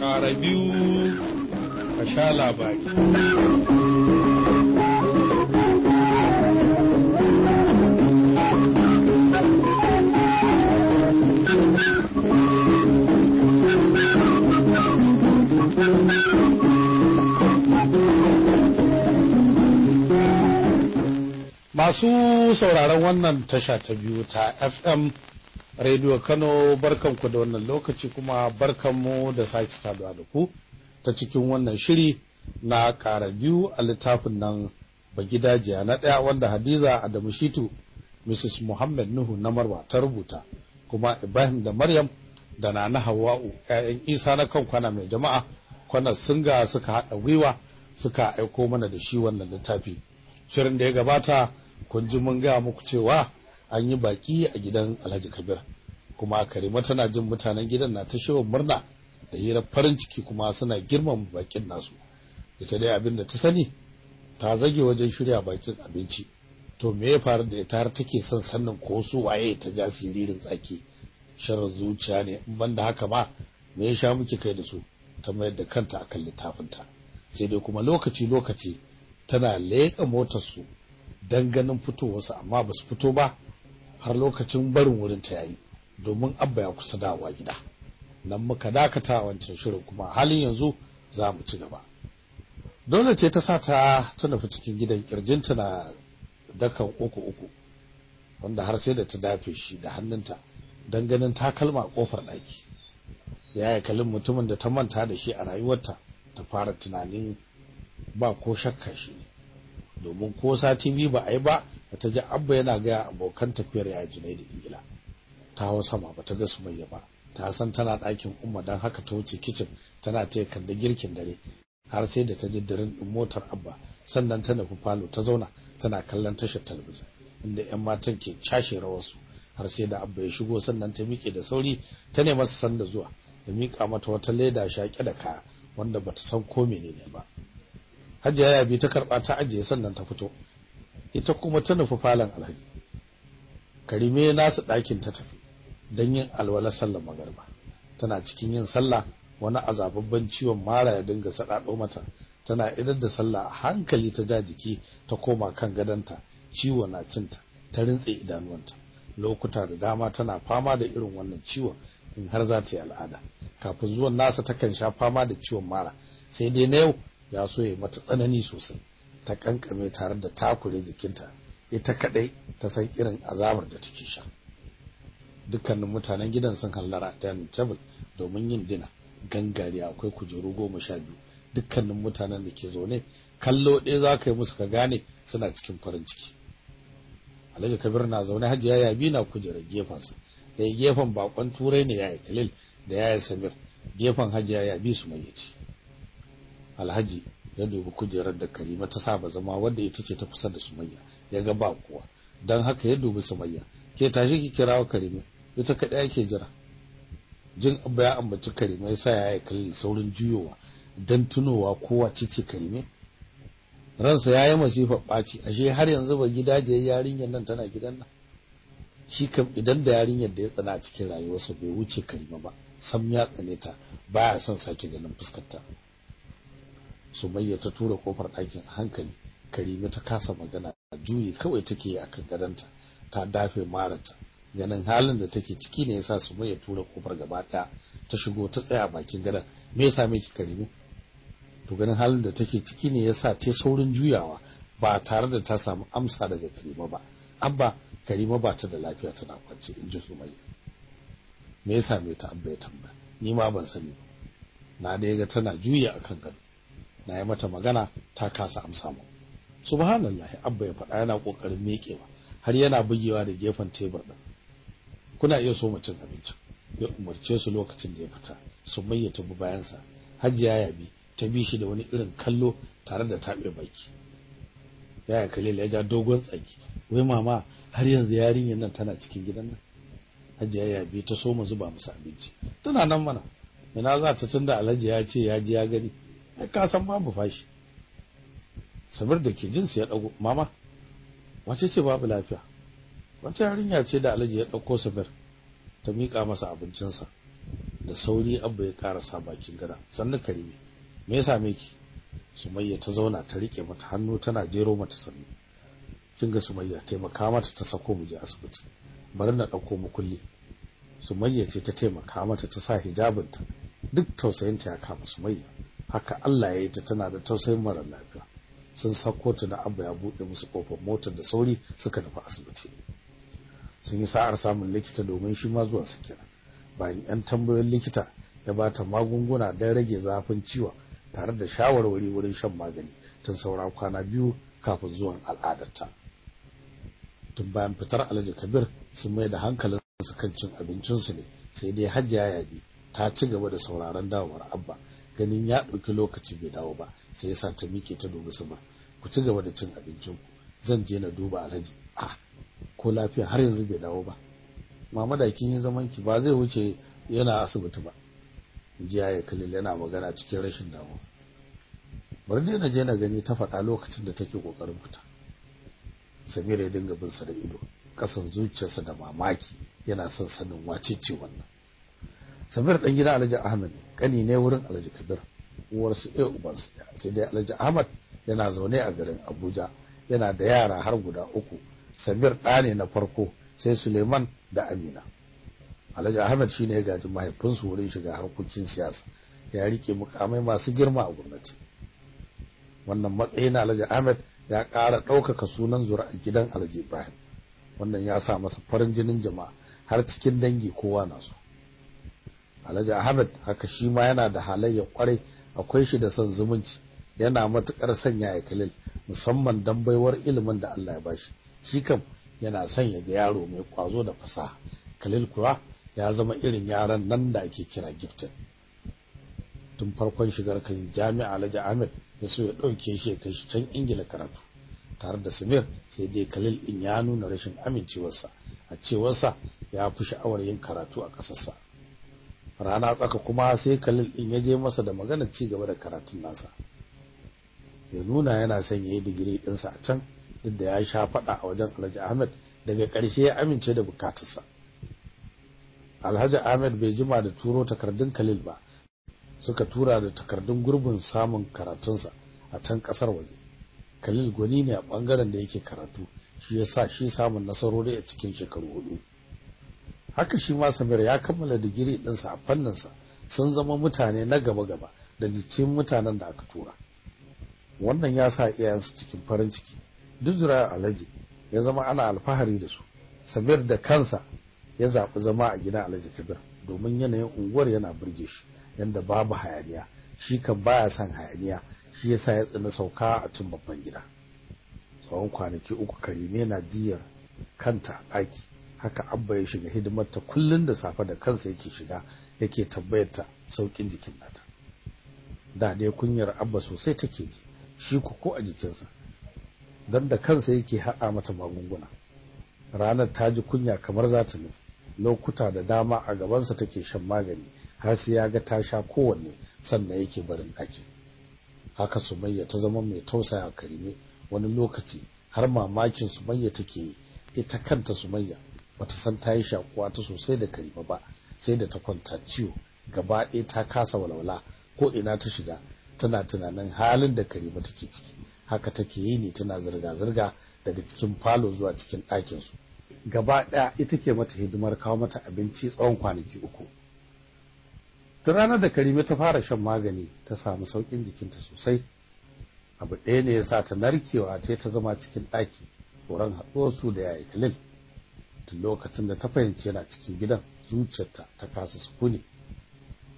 Ƙara biyu ka sha labari. Masu sauraron wannan tasha ta biyu ta FM Radio Kano barkanku da wannan lokaci kuma barkanmu da sake saduwa da ku ta cikin wannan shiri na ƙara biyu a littafin nan bagidajiya na ɗaya wanda Hadiza Adamu Shitu Mrs. Muhammad Nuhu na Marwa ta rubuta kuma Ibrahim da Maryam da Nana Hawwa'u ‘ya'yan Isa na kan kwana mai jama'a kwana singa suka haɗa gwiwa suka aiko mana da shi wannan littafi. Shirin da ya gabata kun ji mun gaya muku cewa an yi baki a gidan Alhaji Kabir. Kuma Karima tana jin mutanen gidan na ta shewa murna da hirar farin ciki kuma suna girmama bakin nasu. Ita dai abin da ta sani ta zage wajen shirya bakin abinci. To me ya faru da ita har take son sannan ko su waye ta ja siririn tsaki? Sharar zuciya ne in banda haka ma me ya sha muke kai da su? Ta mayar da kanta akan littafinta. Sai dai kuma lokaci lokaci tana leƙa motar su dan ganin fitowarsu amma ba su fito ba. Har lokacin barin wurin ta yayi domin abba ya kusa dawowa gida. Nan muka dakata wancan shirin kuma halin yanzu za mu ci gaba. Dole ce ta sa ta ta nufi cikin gidan kirjinta na dakan uku uku wanda har sai da ta dafe shi da hannunta don ganin takalma a ƙofar ɗaki. Ya yi kalin mutumin da ta manta da shi a rayuwarta ta fara tunanin ba ko shakka shi ne. Domin ko sati biyu ba a yi ba da ta ji abba yana gaya abokan tafiyar ya junai da ingila. Ta hau sama ba ta ga sumayya ba. Ta san tana ɗakin umma don haka ta wuce kicin tana taya kanda girkin dare har sai da ta ji dirin ɗin motar abba. Sannan ta nufi falo ta zauna tana kallon tashar talabijin inda yan matan ke cashe rawarsu har sai da abba ya shigo sannan ta miƙe da sauri ta nema su sanda zuwa da miƙa mata wata leda shaƙe da kaya wanda bata san ko menene ba. Hajiya ya bi ta karɓa ta ajiye sannan ta fito. Ita kuma ta nufi falon alhaji. Karime nasu ɗakin ta tafi don yin alwala sallar magarba tana cikin yin sallah wani azababban ciwon mara ya dinga saɗaɗo mata. Tana idar da sallah a hankali ta ja jiki ta koma kan gadonta. Ciwo na cinta ta rintse idanuwanta. Lokuta da dama tana fama da irin wannan ciwon in har za ta yi al'ada. Kafin zuwan nasa takan sha fama da ciwon mara. Sai dai na yau ya so ya mata tsanani sosai. Ta kankame tare da takure jikinta. Ita kadai ta san irin azabar da take sha. Dukkanin mutanen gidan sun hallara dining table domin yin dina. Gangare akwai kujeru goma sha biyu. Dukkanin mutanen da ke zaune kallo ɗaya za ka yi musu ka gane suna cikin farin ciki. Alhaji kabir na zaune hajiya yabi na kujerar gefensa. Da gefen bakon turai ne yaya kalil da yaya samir. Gefen hajiya yabi su mai yaci alhaji ya dubi kujerar da karima ta saba zama wadda ita ce ta kusa da sumayya ya ga ba kuwa don haka ya dubi sumayya. Ke tashi ki kirawo karima. Ita kaɗai ake jira. Jin abba ya ambaci karima ya sa ya yi kalli saurin juyowa don tunowa kowa cice karime. Ransa ya yi masifar ɓaci. Ashe har yanzu ba gidaje yarinyar nan tana gidan nan? Shi kam idan da yarinyar da ya tsana a cikin rayuwarsa bai wuce karima ba sam ya tsane ta baya son sake ganin fuskarta. Sumayya ta tura ƙofar ɗakin a hankali. Karime ta kasa magana juyi kawai take yi akan gadonta ta dafe marata ganin halin da take ciki ne yasa sumayya tura ƙofar gaba ɗaya ta shigo ta tsaya bakin gadon. Me yasa miki karime? To ganin halin da take ciki ne yasa ta saurin juyawa ba tare da ta samu amsa daga karima ba. Abba karima ba ta da lafiya tana kwance in ji sumayya. Me yasa me ta? Abba ya tambaya. Ni ma ban sani ba. Na da ga tana juya akan gado. Na yi mata magana ta kasa amsa mu subhanallahi abba ya faɗa yana ƙoƙarin miƙewa har yana bugewa da gefen tebur din kuna iya so mu cin abinci? Ya umarce su lokacin da ya fita. Sumayya ta bi bayansa. Hajiya ya bi ta bi shi da wani irin kallo tare da taɓe baki. Yaya kalila ya ja dogon tsaki. Wai mama har yanzu yarinyar nan tana cikin gidan nan? Hajiya ya bi ta so mu zuba musu abinci. Tana nan mana. Ina za ta tunda alhaji ya ce ya ji ya gani. Ka san babu fashi sabir da ke jin su ya dago mama wace ce babu lafiya? Wace yarinya ce da alhaji ya ɗauko sabir ta miƙa masa abincinsa? Da sauri abba ya karasa bakin gada. Sannu karime me ya same ki? Sumayya ta zauna ta riƙe mata hannu tana jero mata sannu. Kin ga sumayya taimaka mata ta sako mu je asibiti. Bari na ɗauko mu kulli sumayya ce ta taimaka mata ta sa hijabinta. Duk tausayinta ya kama sumayya. Haka Allah ya yi ta tana da tausayin mara lafiya. Sun sako ta da abba ya buɗe musu ƙofar motar da sauri suka nufi asibiti. Sun yi sa'ar samun likita domin shi ma zuwa sakira bayan yan tambayoyin likita ya bata magunguna don rage zafin ciwon tare da shawarwari wurin shan magani tun saura kwana biyu kafin zuwan al'adarta. Tun bayan fitar alhaji kabir sun mai da hankalin su kan cin abincinsu ne sai dai hajjiya yabi ta ci gaba da sauraron dawowar abba ganin ya ɗauki lokaci bai dawo ba sai yasa ta mike ta dubi su ba ku ci gaba da cin abincinku zan je na duba alhaji. A ko lafiya? Har yanzu bai dawo ba. Mama da kin yi zaman ki ba zai wuce yana asibiti ba. Jiya ya kalil yana magana cikin rashin damuwa. Bari dai na je na gani ta faɗa lokacin da take ƙoƙarin fita. Samira ya dinga bin sa da ido. Kasan zuciyarsa da mamaki. Yana son sanin wace ce wannan. Samir dan gida Alhaji Ahmad kani ne wurin Alhaji Kabir. Uwar su ɗaya uban su sai dai Alhaji Ahmad yana zaune a garin Abuja yana da yara har guda uku. Samir ɗa ne na farko sai Suleiman da Amina. Alhaji Ahmad shine ya gaji mahaifinsu wurin shiga harkokin siyasa. Ya riƙe mukamai masu girma a gwamnati. Wannan matsayi na Alhaji Ahmad ya ƙara ɗaukaka sunan zuri'a gidan Alhaji Ibrahim. Wannan ya sa masa farin jinin jama'a har cikin dangi kowa na so. Alhaji Ahmad haka shi ma yana da halayya ƙwarai akwai shi da son zumunci yana matuƙar sanya ya kalil musamman dan baiwar ilimin da Allah ya bashi shi. Kam yana son ya ga yaro mai kwazo da fasaha. Kalil kuwa ya zama irin yaran nan da ake kira gifted. Tun farkon shigar kan jami'a Alhaji Ahmed ya so ya ɗauke shi kai shi can Ingila karatu. Tare da Samir sai dai Khalil din ya nuna rashin amincewarsa a cewarsa ya fi sha'awar yin karatu a kasarsa rana tsaka kuma sai Khalil din ya je masa da magana ci gaba da karatun nasa. Ya nuna yana son yayi digiri ɗinsa a can duk da ya sha faɗa a wajen Alhaji Ahmed daga ƙarshe ya amince da bukatarsa. Alhaji Ahmed bai jima da turo takardun Khalil ba suka tura da takardun gurbin samun karatunsa a can ƙasar waje. Khalil gwani ne a ɓangaren da yake karatu shi yasa shi samun nasarori a cikin shekaru huɗu. Haka shi ma Samir ya kammala digiri ɗinsa a fanninsa. Sun zama mutane na gaba-gaba da cikin mutanen da aka tura. Wannan ya sa iyayensu cikin farin ciki. Duk zuriyar Alhaji ya zama ana alfahari da su. Samir da kansa ya zaɓi zama a gidan Alhaji Kabir domin yanayin unguwar yana burge shi yanda babu hayaniya. Shi kan baya son hayaniya shi yasa ya tsina sauka a cin babban gida. Tsawon kwanaki uku karime na jiyar kanta ɗaki. Haka abba ya shiga hidimar ta kullun da safe da kansa yake shiga yake tabbayar ta saukin jikin nata. Da dai kunyar abba sosai take ji shi ku ko a jikinsa. Dan da kansa yake haɗa mata magunguna. Ranar ta ji kunya kamar za ta nutse lokuta da dama a gabansa take shan magani har sai ya ga ta sha kowanne sannan yake barin ɗaki haka sumayya ta zama mai tausaya karime. Wani lokaci har mamakin sumayya take yi ita kanta sumayya bata san ta yi shakuwa ta sosai da karima ba sai da ta kwanta ciwo. Gaba ɗaya ta kasa walwala ko ina ta shiga tana tunanin halin da karima take ciki. Haka take yi ne tana zirga-zirga daga cikin falo zuwa cikin ɗakin su gaba ɗaya ita ke mata hidimar kawo mata abinci tsawon kwanaki uku. Tun ranar da karime ta fara shan magani ta samu saukin jikinta sosai. Abu ɗaya ne ya sa ta narkewa ta ta zama cikin ɗaki horon haɗuwar su da yayi kalil lokacin da ta fahimci yana cikin gidan zuciyarta ta kasa sukuni.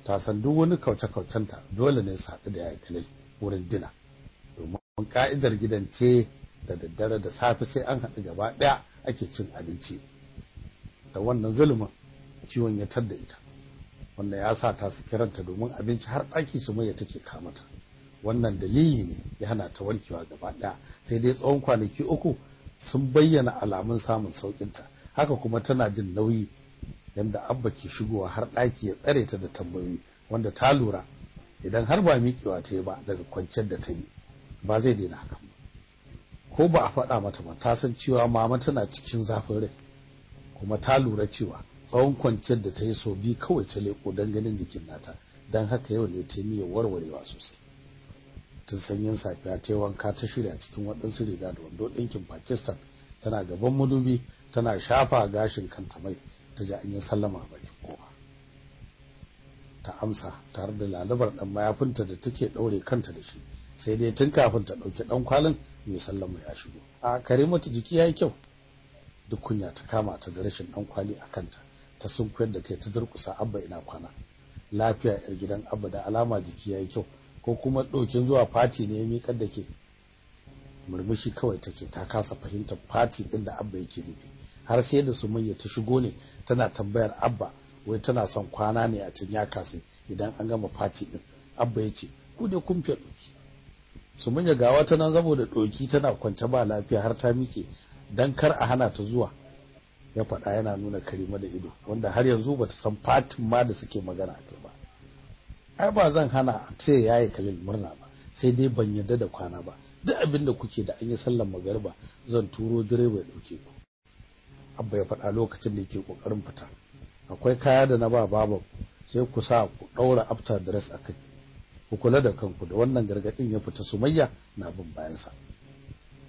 Ta san duk wani kauce-kaucenta dole ne su haɗu da yayi kalil wurin dina. Domin ka'idar gidan ce da daddare da safe sai an haɗu gaba ɗaya ake cin abinci. Da wannan zulumin ciwon ya tadda ita. Wanda ya sa ta su kiranta domin abinci har ɗaki su mai take kamata wannan dalili ne ya hana ta warkewa gaba ɗaya. Sai dai tsawon kwanaki uku sun bayyana alamun samun saukinta haka kuma tana jin nauyi yanda abba ke shigowa har ɗaki ya tsare ta da tambayoyi wanda ta lura idan har ba miƙewa ta yi ba daga kwanciyar da ta yi ba zai daina hakan ba. Ko ba a faɗa mata ba ta san cewa mama tana cikin zafin rai kuma ta lura cewa tsawon kwanciyar da ta yi so biyu kawai ta leko don ganin jikin nata don haka yau ne ta niyyar warwarewa sosai. Tun sanyin safiya ta yi wanka ta shirya cikin waɗansu riga da wando ɗinkin pakistan tana gaban madubi tana shafa gashin kanta mai ta ji an yi sallama bakin ƙofa. Ta amsa tare da lalabar ɗan mayafinta da take ɗaure kanta da shi. Sai dai tun kafin ta ɗauki ɗan kwalin mai sallama ya shigo. A kare mata jiki ya yi kyau. Duk kunya ta kama ta da rashin ɗan kwali a kanta. Ta sunkuyar da kai ta durƙusa abba ina kwana. Lafiya yar gidan abba da alama jiki ya yi kyau. Ko kuma ɗokin zuwa fati ne ya miƙar da ke. Murmushi kawai take ta kasa fahimtar fati ɗin da abba yake nufi. Har sai da sumayya ta shigo ne tana tambayar abba wai tana son kwana ne a can ya kasa idan an gama fati ɗin. Abba ya ce ku da kun fiye ɗoki. Sumayya ga wata nan saboda ɗoki tana kwance ba lafiya har ta miƙe dan kar a hana ta zuwa. Ya faɗa yana nuna karima da ido wanda har yanzu bata san fatin ma da suke magana kai ba. Ai ba zan hana a ce yayi kalil murna ba sai dai ban yarda da kwana ba. Duk abin da kuke da an yi sallar magariba zan turo direba ya ɗauke ku. Abba ya faɗa lokacin da yake ƙoƙarin fita. Akwai kaya da na ba baba sai ku sa ku daura after dress akai ku kula da kanku da wannan gargaɗin ya fita sumayya na bin bayansa.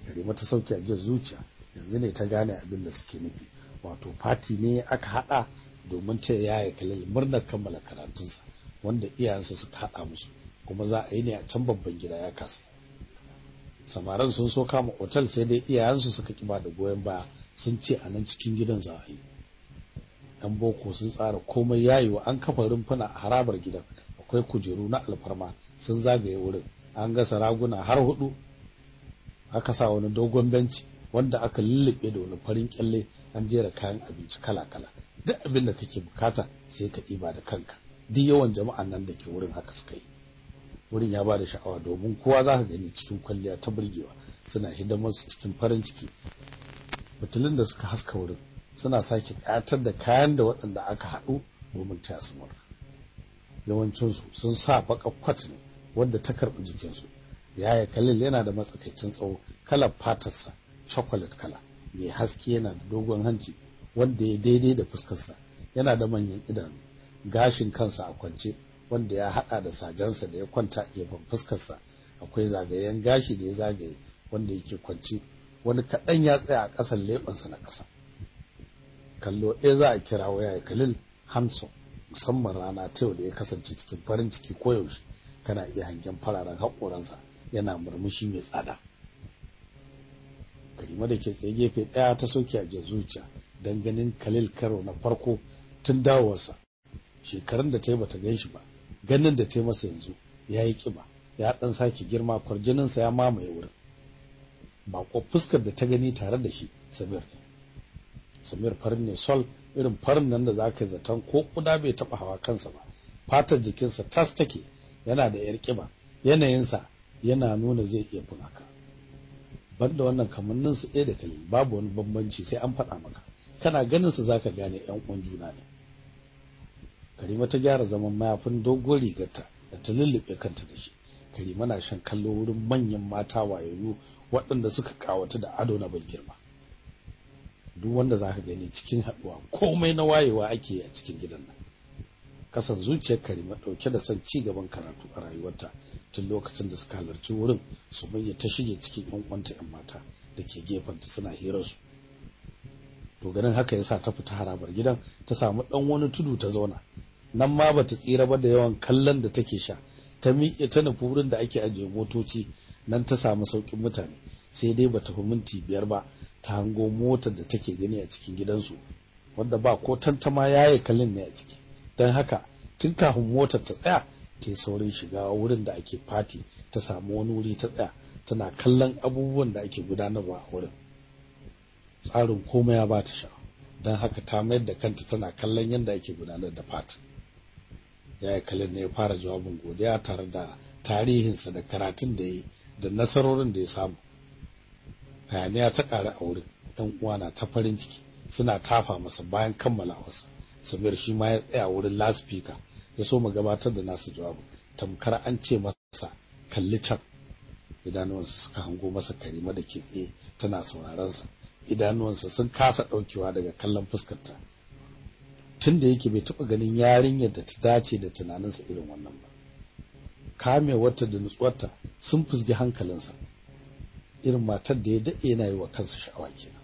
Karima ta sauke ajiyar zuciya yanzu ne ta gane abin da suke nufi. Wato fati ne aka hada domin ta yaya kalil murnar kammala karatunsa wanda iyayensa suka hada musu kuma za a yi ne a can babban gida ya kasa. Samaran sun so kama otal sai dai iyayensu suka kiba da goyon baya sun ce a nan cikin gidan za a yi. Yan boko sun tsara komai yayiwa an kafa rumfuna a harabar gidan akwai kujeru na alfarma sun zagaye wurin. An gasa raguna har huɗu aka sa wani dogon benci wanda aka lullube da wani farin kyalle an jera kayan abinci kala-kala. Duk abin da kake buƙata sai ka ɗiba da kanka. Duk yawan jama'an nan da ke wurin haka suka yi. Wurin ya ba da sha'awa domin kowa za ka gani cikin kwalliya ta burgewa. Suna hidimar su cikin farin ciki. Fitilun da suka haska wurin suna sake ƙayatar da kayan da waɗanda aka haɗu domin taya su murna. Yawancinsu sun sa baƙar kwat ne wadda ta karɓi jikinsu yaya kalil yana da matsakaicin tsawo kalar fatarsa chocolate kala. Mai haske yana da dogon hanci wanda ya daidai da fuskarsa. Yana da manyan idanu. Gashin kansa a kwance wanda ya hada da sajansa da ya kwanta gefen fuskarsa akwai zagayen gashi da ya zagaye wanda yake kwance wani kaɗan ya tsaya a ƙasan leɓensa na ƙasa. Kallo ɗaya za a kira waya kalil handsome musamman rana ta yau da ya kasance cikin farin ciki koyaushe kana iya hangen fararen haƙoransa yana murmushi mai tsada. Karima da ke tsaye gefe ɗaya ta soke a zuciya don ganin kalil karo na farko tun dawowarsa. Shekarun da ta yi bata gan shi ba ganin da ta masa yanzu ya yi ƙiba ya ɗan sake girma kwarjininsa ya mamaye wurin. Bako fuskar da ta gani tare da shi samir samir farin ne sol irin farin nan da za ka zaton ko kuda bai taɓa hawa kansa ba. Fatar jikinsa tas take yana da yar ƙiba yanayinsa yana nuna zai iya fin haka. Banda wannan kamannin su ɗaya da kalil babu wani bambanci sai an faɗa maka. Kana ganin su zaka gane ƴan uwan juna ne. Karima ta gyara zaman mayafin dogon rigarta da ta lullube kanta da shi. Karima na shan kallo wurin manyan mata wayoyi waɗanda suka ƙawata da ado na ban girma. Duk wanda zaka gani cikin haɗuwa komai na wayewa ake a cikin gidan nan. Kasan zuciyar Karima ɗauke da son ci gaban karatu a rayuwarta tun lokacin da suka halarci wurin su bayyana ta shige cikin yan uwanta yan mata da ke gefenta suna hirar su. To ganin haka yasa ta fita harabar gidan ta samu dan wani tudu ta zauna nan ma bata tsira ba da yawan kallon da take sha. Ta miƙe ta nufi wurin da ake ajiye motoci nan ta samu saukin mutane. Sai dai bata fi minti biyar ba ta hango motar da take gani a cikin gidansu wanda ba ko tantama yaye kallon ne a ciki. Dan haka tun kafin motar ta tsaya ta yi saurin shiga wurin da ake fati ta samu wani wuri ta tsaya tana kallon abubuwan da ake gudanarwa a wurin. Tsarin komai ya bata sha don haka ta mayar da kanta tana kallon yadda ake gudanar da fati. Ya yi kallon ne ya fara jawabin godiya tare da tarihinsa da karatun da ya da nasarorin da ya samu. Hayaniya ta ƙara a wurin. Ɗan uwa na ta farin ciki. Suna tafa masa bayan kammala wasa. Samir shi ma ya tsaya wurin laspika ya so mu gabatar da nasu jawabi tamkar an ce masa kalli can. Idanuwansa suka hango masa karima da ke tsaye tana sauraron sa idanuwansa sun kasa daukewa daga kallon fuskarta. Tunda yake bai taba ganin yarinyar da ta dace da tunaninsa irin wannan ba. Kamewarta da nutsuwarta sun fusgi hankalinsa. Irin matar da ya daɗe yana yi wa kansa sha'awa kenan.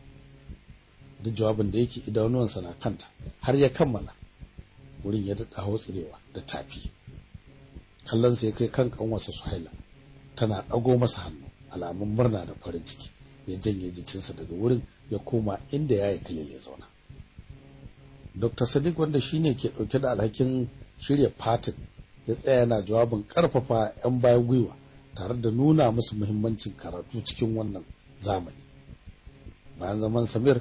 Duk jawabin da yake idanuwansa na kanta har ya kammala wurin ya dada hautsirewa da tafi. Kallon sa ya kai kan kanwarsa Suhaila tana dago masa hannu alamun murna da farin ciki ya janye jikinsa daga wurin ya koma inda yayi kalile ya zauna. Dr. Sadiq wanda shine ke ɗauke da alhakin shirya fatin ya tsaya yana jawabin ƙarfafa yan bayan gwiwa tare da nuna musu muhimmancin karatu cikin wannan zamani. Bayan zaman Samir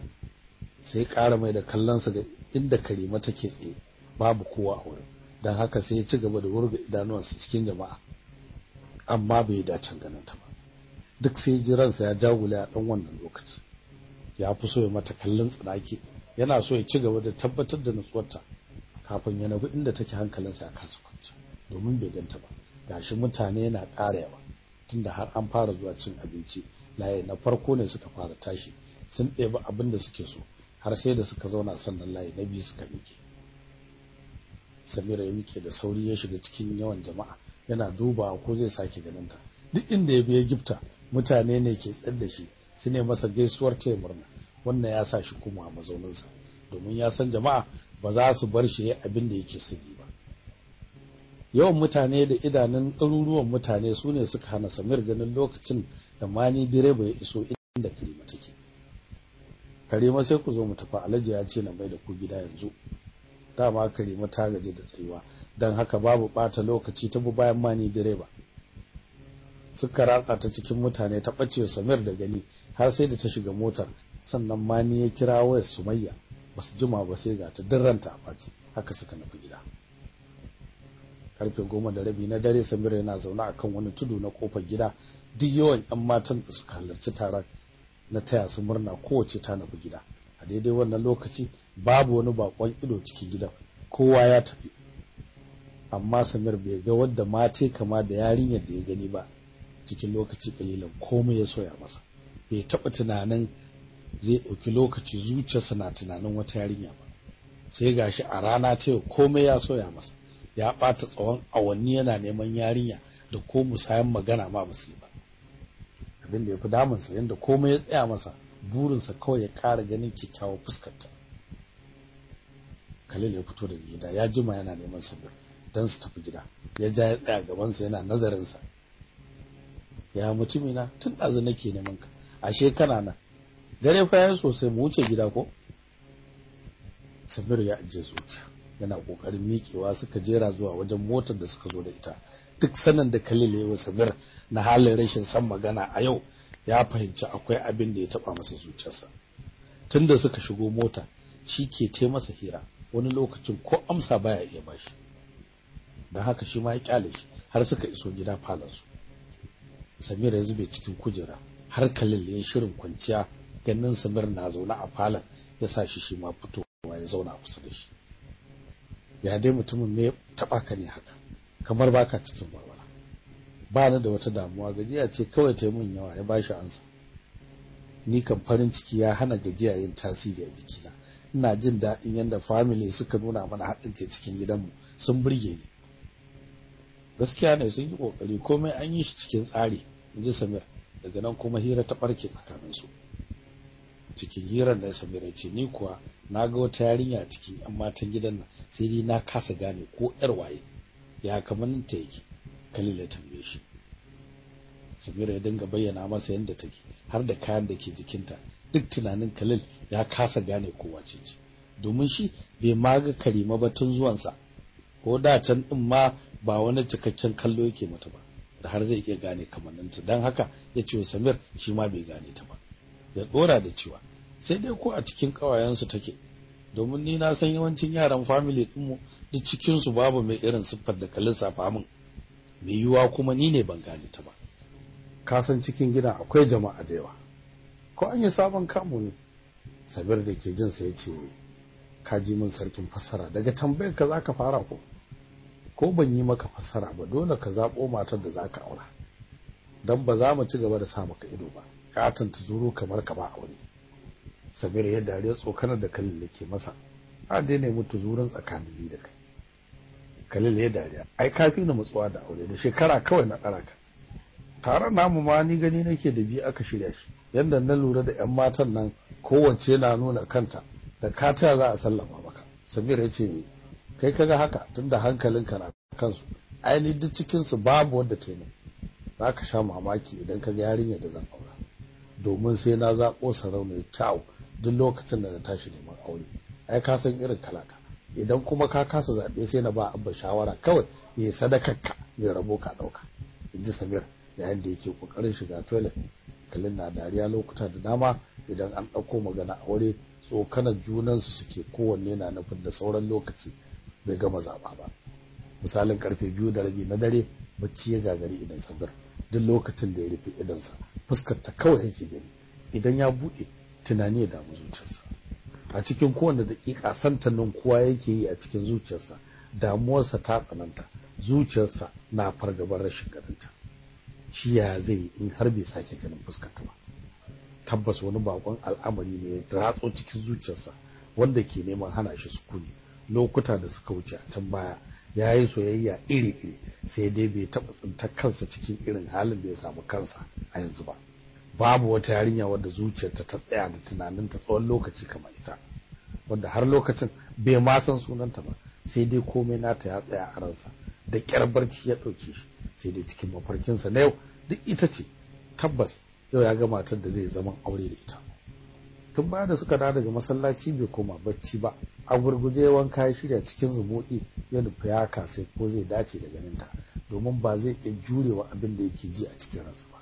sai ƙara mai da kallonsa ga inda Karima take tsaye babu kowa a wurin. Dan haka sai ya ci gaba da wurga idanuwansa cikin jama'a amma bai dace ganin ta ba. Duk sai ji ransa ya jagule a dan wannan lokaci. Ya fi so ya mata kallon tsanaki yana so ya ci gaba da tabbatar da nutsuwarta kafin ya nabi inda take hankalinsa ya kasa kwance domin bai ganta ba. Gashi mutane yana ƙara yawa tunda har an fara zuwa cin abinci. Layi na farko ne suka fara tashi sun ɗebi abin da suke so har sai da suka zauna sannan layi na biyu suka miƙe. Samira ya miƙe da sauri ya shiga cikin yawan jama'a yana dubawa ko zai sake ganin ta duk inda ya biya gifta mutane ne ke tsar da shi su ne masa gaisuwar taya murna. Wannan ya sa shi kuma a mazauninsa domin ya san jama'a ba za su bar shi abin da yake son yi ba. Yawan mutane da idanun ɗaruruwan mutane su ne suka hana Samir ganin lokacin da mani direba ya iso inda Karima take. Karima sai ku zo mu tafi Alhaji ya ce na mai da ku gida yanzu. Dama Karima ta gaji da tsayuwa dan haka babu bata lokaci ta bu bayan mani direba. Suka ratsa ta cikin mutane ta bace Samir da gani har sai da ta shiga motar sannan mani ya kira wayar Sumayya ba su jima ba sai ga ta dirranta a baki haka suka nufi gida. Karfe goma da rabi na dare Samir yana zaune akan wani tudu na ƙofar gida. Duk yawan ƴan matan da suka halarci taron na taya su murna kowace ta nufi gida. A daidai wannan lokaci babu wani bakon ido cikin gidan kowa ya tafi. Amma Samir bai ga wadda mate kama da yarinyar da ya gani ba cikin lokaci kalilan komai ya soya masa. Bai taba tunanin zai ɗauki lokaci zuciyarsa na tunanin wata yarinya ba. Sai gashi a rana ta yau komai ya soya masa. Ya bata tsawon awanni yana neman yarinya da ko musayan magana ma ba su ba. Abin da yafi damun sa yanda komai ya tsaya masa burinsa kawai ya ƙara ganin kyakkyawar fuskarta. Khalil ya fito daga gida ya jima yana neman sabir dan su tafi gida. Ya ja ya tsaya gaban sa yana nazarin sa ya mutumi na tun dazu nake neman ka. Ashe kana nan. Dare fa yayi sosai mu wuce gida ko? Sabir ya ajiye zuciya. Yana ƙoƙarin miƙewa suka jera zuwa wajen motar da suka zo da ita. Duk sanan da Khalil ya yi Sabir na halin rashin san magana a yau ya fahimci akwai abin da ya taba masa zuciyarsa. Tunda suka shigo mota shi ke te masa hira. Wani lokacin ko amsa baya iya bashi. Dan haka shi ma ya ƙyale shi har suka iso gida falon su Samir ya zube cikin kujera har Khalil ya shirin kwanciya ganin Samir na zaune a falon ya sa shi shi ma fitowa ya zauna kusa da shi. Ya dai mutumin me taba ka ne haka kamar baka cikin walwala. Ba ni da wata damuwa gajiya ce kawai ta mun yawa ya bashi ansa ni kan farin ciki ya hana gajiya yin tasiri a jikina. Ina jin daɗin yadda family suka nuna mana haɗin kai cikin gidanmu sun burge ni. Gaskiya ne sun yi ƙoƙari komai an yi shi cikin tsari inji Samir. Daga nan kuma hira ta barke tsakanin su cikin hirar da Samir ya ce ni kuwa na ga wata yarinya cikin yan matan gidan nan sai dai na kasa gane ko yar waye. Ya kaman ta yake? Khalil ya tambaye shi. Samira ya dinga bayyana masa yadda take har da kayan da ke jikinta. Duk tunanin Khalil ya kasa gane ko wace ce. Domin shi bai ma ga Karima ba tun zuwansa. Ko da can din ma ba wani cikakken kallo yake mata ba da har zai iya gane kamanninta. Dan haka ya ce Samir shi ma bai gane ta ba. Ya dora da cewa sai dai ko a cikin kawayensu take. Domin ni na san yawancin yaran family dinmu duk cikin su babu mai irin siffar da Khalil safa min. Mai yiwuwa kuma ni ne ban gane ta ba. Ka san cikin gidan akwai jama'a da yawa. Ko an yi sabon kamu ne? Sabir da ke jin sa ya ce ka ji min sarkin fassara. Daga tambayar ka zaka fara ko? Ko ban yi maka fassara ba dole ka zabo matar da zaka aura. Dan ba za mu ci gaba da sa maka ido ba. Ka tanta zuro kamar ka ba aure sabir ya dariya tsokanar da kallon ke masa a daina mutu zurin tsakanin ni da kai. Kalil ya dariya. Ai kafi na matsuwa da aure da shekara kawai na ɗara ka. Taron namu ma ni gani nake da biyu aka shirya shi. Yadda na lura da yan matan nan kowace na nuna kanta da kata za a sallama maka. Samir ya ce kai kaga haka tunda hankalinka na kansu. Aini duk cikin su babu wanda ta yi za ka sha mamaki idan ka ga yarinya da zan aura. Domin sai na zaɓo sarauniyar kyau duk lokacin da na tashi neman aure. Ai ka san irin kalata. Idan kuma ka kasa zaɓe sai na ba abba shawara kawai ya yi sadakarka mai rabo ka ɗauka. In ji samir yayin da yake ƙoƙarin shiga toilet kalin na dariya lokuta da dama idan an ɗauko magana aure tsokanar junansu suke kowanne na nufin da sauran lokaci bai gama zaɓa ba. Misalin ƙarfe biyu da rabi na dare bacci ya gagari idan sabir duk lokacin da ya rufe idansa fuskar ta kawai yake gani. Idan ya buɗe tunani ya damu zuciyarsa. A cikin kowane daƙiƙa santannin kowa yake yi a cikin zuciyarsa. Damuwarsa ta tsananta zuciyarsa na fargabar rashin ganinta. Shi ya zai in har bai sake ganin fuskarta ba. Tabbas wani bakon al'amari ne ya ratso cikin zuciyarsa wanda ke neman hana shi sukuni. Lokuta da suka wuce a can baya ya yi soyayya iri-iri sai dai bai taɓa tsintar kansa cikin irin halin da ya samu kansa a yanzu ba. Babu wata yarinya wadda zuciyarta ta tsaya da tunaninta tsawon lokaci kamar ita wanda har lokacin bai ma san sunanta ba sai dai komai nata ya tsaya a ransa da ƙyar barci ya ɗauke shi sai dai cikin mafarkinsa na yau duk ita ce. Tabbas yau ya ga matar da zai zama aure da ita. Tun baya da suka dawo daga masallaci bai koma bacci ba a gurguje wanka ya shirya cikin zumuɗi ya nufi ya kasai ko zai dace da ganinta domin ba zai iya jurewa abin da yake ji a cikin ransa ba.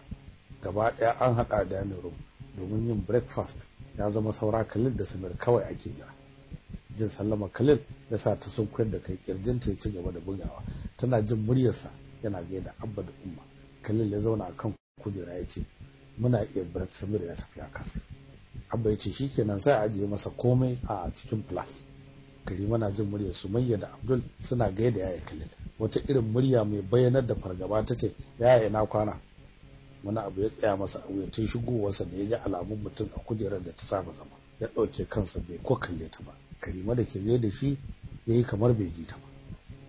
Gaba ɗaya an haɗa dining room domin yin breakfast ya zama saura kalil da samir kawai ake jira. Jin sallama kalil ya sa ta sunkuyar da kai kirjinta ya ci gaba da bugawa tana jin muryarsa yana gaida abba da umma. Kalil ya zauna akan kujera ya ce muna iya break samir ya tafi a kasa abba ya ce shikenan sai a ajiye masa komai a cikin plus karima na jin muryar sumayya da abdul suna gaida yaya kalil wata irin murya mai bayyanar da fargaba ta ce yaya ina kwana? Wani abu ya tsaya masa a wuya tun shigowarsa da ya ga alamun mutum a kujerar da ta saba zama. Ya ɗauke kansa bai ko kalle ta ba. Karima da ke da shi ya yi kamar bai ji ta ba.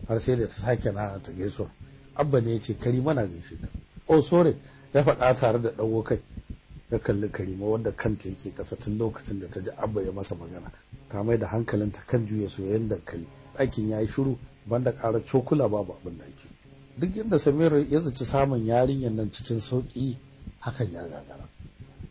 Har sai da ta sake nana ta gaisuwa abba ne ya ce karima na gaishe ka. Oh sorry ya faɗa tare da ɗago kai. Ya kalli karima wanda kanta yake ƙasa tun lokacin da ta ji abba ya masa magana. Ta mai da hankalinta kan juya soyayyen dankali. Ɗakin ya yi shiru banda ƙara cokula babu abin da ake. Duk yadda samir ya zaci samun yarinyar nan cikin sauƙi hakan ya gagara.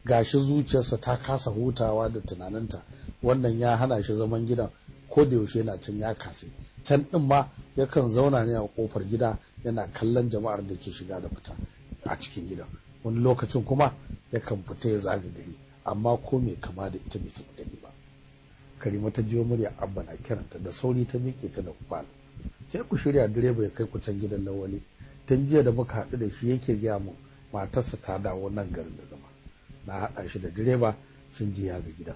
Gashi zuciyarsa ta kasa hutawa da tunaninta. Wannan ya hana shi zaman gidan. Ko da yaushe yana can ya kase can din ma yakan zauna ne a ƙofar gida yana kallon jama'ar da ke shiga da fita a cikin gidan. Wani lokacin kuma yakan fita ya zaga gari. Amma ko mai kama da ita bai taɓa gani ba. Karima ta jiyo murya abba na kiranta. Da sauri ta miƙe ta da kwal sai ku shirya direba ya kai ku can gidan lawali. Tun jiya da muka haɗu da shi yake gaya mu matarsa ta dawo nan garin da zama. Na haɗa shi da direba sun je ya ga gidan.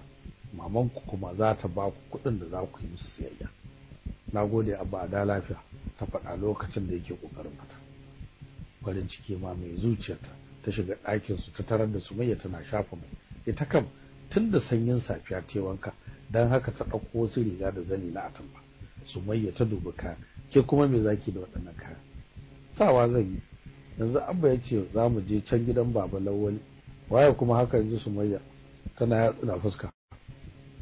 Mamanku kuma za ta ba ku kuɗin da za ku yi musu siyayya. Na gode abba da lafiya ta faɗa lokacin da yake ƙoƙarin fita. Farin ciki ma mai zuciyarta. Ta shiga ɗakin su ta tarar da sumayya tana shafa mai. Ita kam tun da sanyin safiya ta wanka don haka ta ɗauko wasu riga da zani na atamfa. Sumayya ta dubi kaya. Ke kuma me zaki da waɗannan kaya? Sawa zan yi. Yanzu abba ya ce za mu je can gidan baba lawali. Waye kuma haka yanzu sumayya tana yatsuna fuska.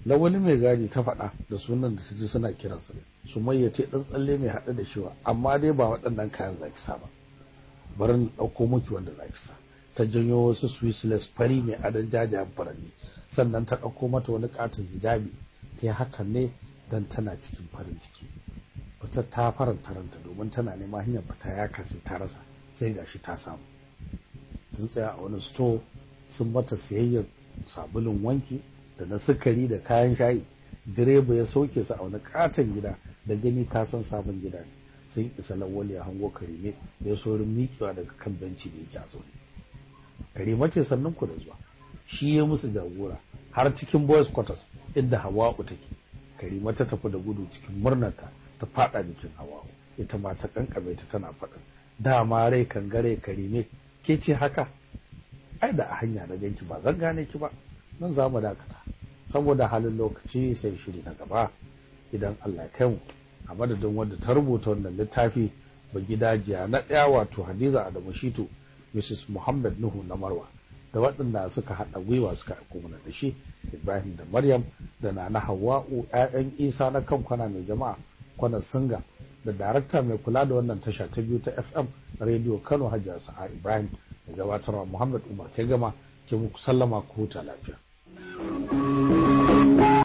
Lawali mai gadi ta faɗa da sunan da ta ji suna kiransa. Sumayya ta ɗan tsalle mai haɗe da shiwa. Amma dai ba waɗannan kayan zaki sa ba. Bari na ɗauko miki wanda zaki sa. Ta janyo wasu swissless fari mai adon jajayen furanni. Sannan ta ɗauko mata wani katon hijabi ta yi hakan ne don tana cikin farin ciki. Wata ta faranta ranta domin tana neman hanyar fita ya kasi ta rasa sai gashi ta samu. Sun tsaya a wani store sun mata siyayyar sabulun wanki da na sukari da kayan shayi. Direba ya sauke su a wani katon gida da gani ka san sabon gida sun isa lawali ya hango karime da ya saurin miƙewa daga kan benci da yake a zaune karima ce sannan ku da zuwa. Shi ya musu jagora har cikin boys quarters inda hawa'u take. Karima ta tafi da gudu cikin murnarta ta fada jikin hawa'u ita ma ta kankame ta tana faɗin. Dama rai kan gare karime ke ce haka? Ai da a hanya na ganki ba zan gane ki ba. Nan za mu dakata. Saboda halin lokaci sai shiri na gaba. Idan Allah ya kai mu a madadin wanda ta rubuta wannan littafi ba gidajiya na ɗaya wato Hadiza Adamu Shitu Mrs Muhammad Nuhu na Marwa da waɗanda suka haɗa gwiwa suka aiko mana da shi Ibrahim da Maryam da Nana Hawwa'u ƴaƴan Isa na kan kwana mai jama'a kwana Singa da darakta mai kula da wannan tasha ta biyu ta FM Radio Kano Hajiya Sa'a Ibrahim da gabatarwa Muhammad Umar kai gama ke muku sallama ku huta lafiya.